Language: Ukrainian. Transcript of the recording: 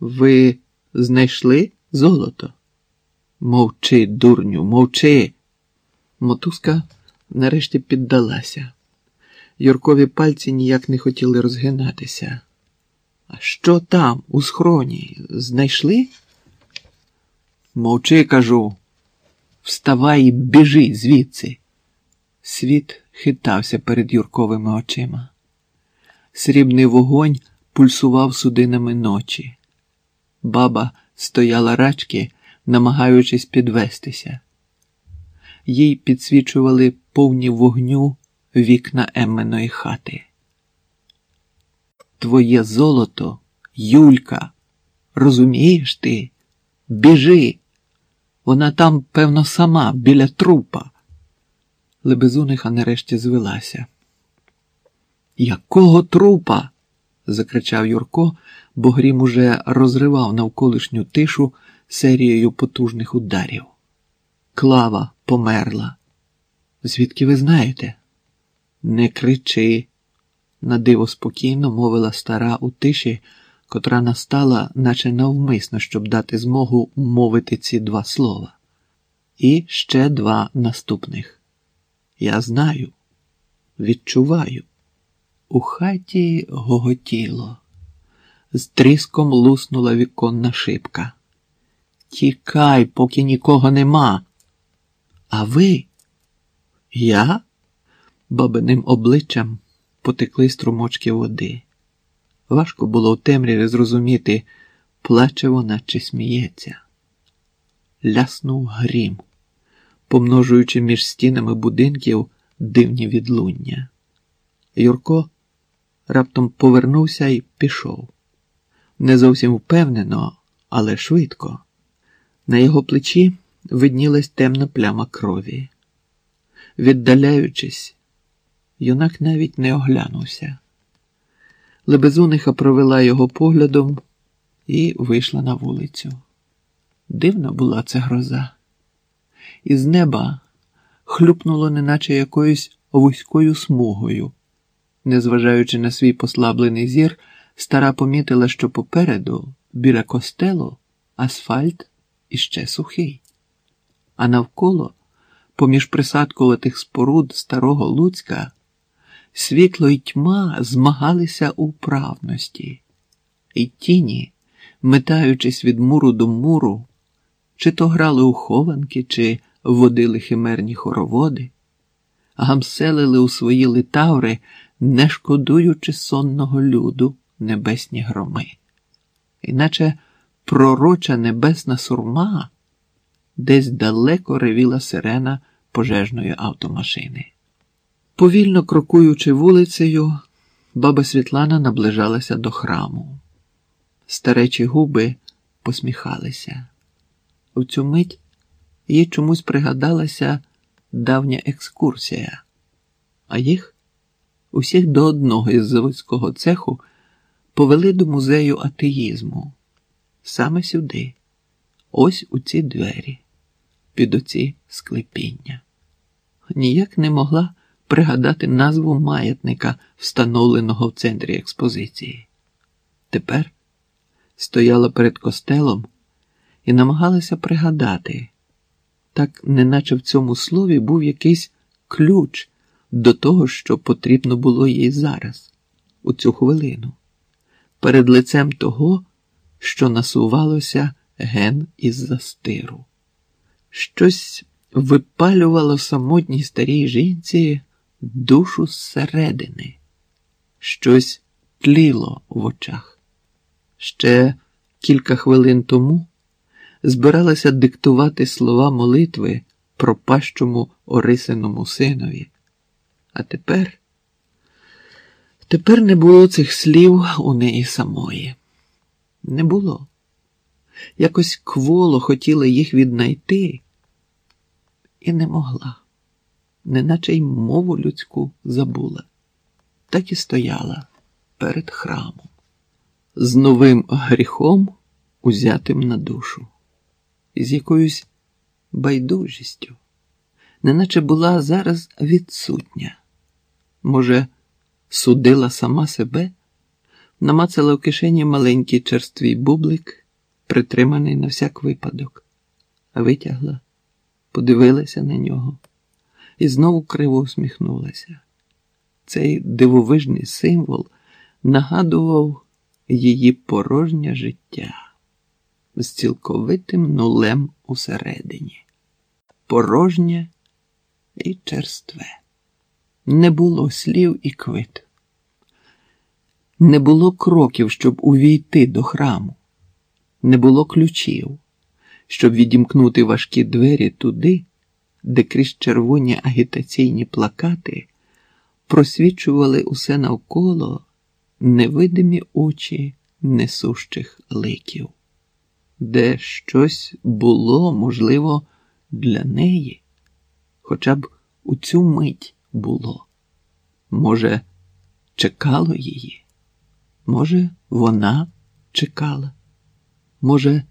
Ви знайшли золото? Мовчи, дурню, мовчи. Мотузка нарешті піддалася. Юркові пальці ніяк не хотіли розгинатися. А що там, у схроні? Знайшли? Мовчи, кажу. Вставай і біжи звідси. Світ хитався перед Юрковими очима. Срібний вогонь пульсував судинами ночі. Баба стояла рачки, намагаючись підвестися. Їй підсвічували повні вогню вікна Емменої хати. Твоє золото, Юлька, розумієш ти? Біжи. Вона там, певно, сама, біля трупа. Лебезуниха нарешті звелася. Якого трупа? Закричав Юрко, бо грім уже розривав навколишню тишу серією потужних ударів. Клава померла. Звідки ви знаєте? Не кричи, надиво спокійно мовила стара у тиші, котра настала, наче навмисно, щоб дати змогу мовити ці два слова. І ще два наступних. Я знаю, відчуваю. У хаті гоготіло. З тріском луснула віконна шибка. Тікай, поки нікого нема. А ви? Я? Бабиним обличчям потекли струмочки води. Важко було у темряві зрозуміти, плаче вона чи сміється. Ляснув грім, помножуючи між стінами будинків дивні відлуння. Юрко раптом повернувся і пішов. Не зовсім впевнено, але швидко. На його плечі виднілась темна пляма крові. Віддаляючись, юнак навіть не оглянувся. Лебезуниха провела його поглядом і вийшла на вулицю. Дивна була ця гроза. Із неба хлюпнуло, неначе якоюсь вузькою смугою. Незважаючи на свій послаблений зір, стара помітила, що попереду, біля костелу, асфальт іще сухий, а навколо, поміж присадкуватих споруд старого Луцька, світло й тьма змагалися у правності, і тіні, метаючись від муру до муру, чи то грали у хованки, чи водили химерні хороводи, гамселили у свої литаври, не шкодуючи сонного люду небесні громи, іначе пророча небесна сурма десь далеко ревіла сирена пожежної автомашини. Повільно крокуючи вулицею, баба Світлана наближалася до храму. Старечі губи посміхалися. У цю мить їй чомусь пригадалася давня екскурсія, а їх усіх до одного із заводського цеху повели до музею атеїзму. Саме сюди, ось у ці двері, під оці склепіння. Ніяк не могла пригадати назву маятника, встановленого в центрі експозиції. Тепер стояла перед костелом і намагалася пригадати, так неначе в цьому слові був якийсь ключ до того, що потрібно було їй зараз, у цю хвилину, перед лицем того, що насувалося ген із застиру. Щось випалювало самотній старій жінці душу зсередини, щось тліло в очах. Ще кілька хвилин тому збиралася диктувати слова молитви пропащому Орисиному синові. А тепер, тепер не було цих слів у неї самої. Не було. Якось кволо хотіла їх віднайти і не могла, неначе й мову людську забула, так і стояла перед храмом, з новим гріхом, узятим на душу, з якоюсь байдужістю, неначе була зараз відсутня. Може, судила сама себе, намацала в кишені маленький черствий бублик, притриманий на всяк випадок, витягла, подивилася на нього і знову криво усміхнулася. Цей дивовижний символ нагадував її порожнє життя з цілковитим нулем усередині. Порожнє і черстве. Не було слів і квит. Не було кроків, щоб увійти до храму, не було ключів, щоб відімкнути важкі двері туди, де крізь червоні агітаційні плакати просвічували усе навколо невидимі очі несущих ликів, де щось було, можливо, для неї, хоча б у цю мить було. Може, чекало її, може, вона чекала, може,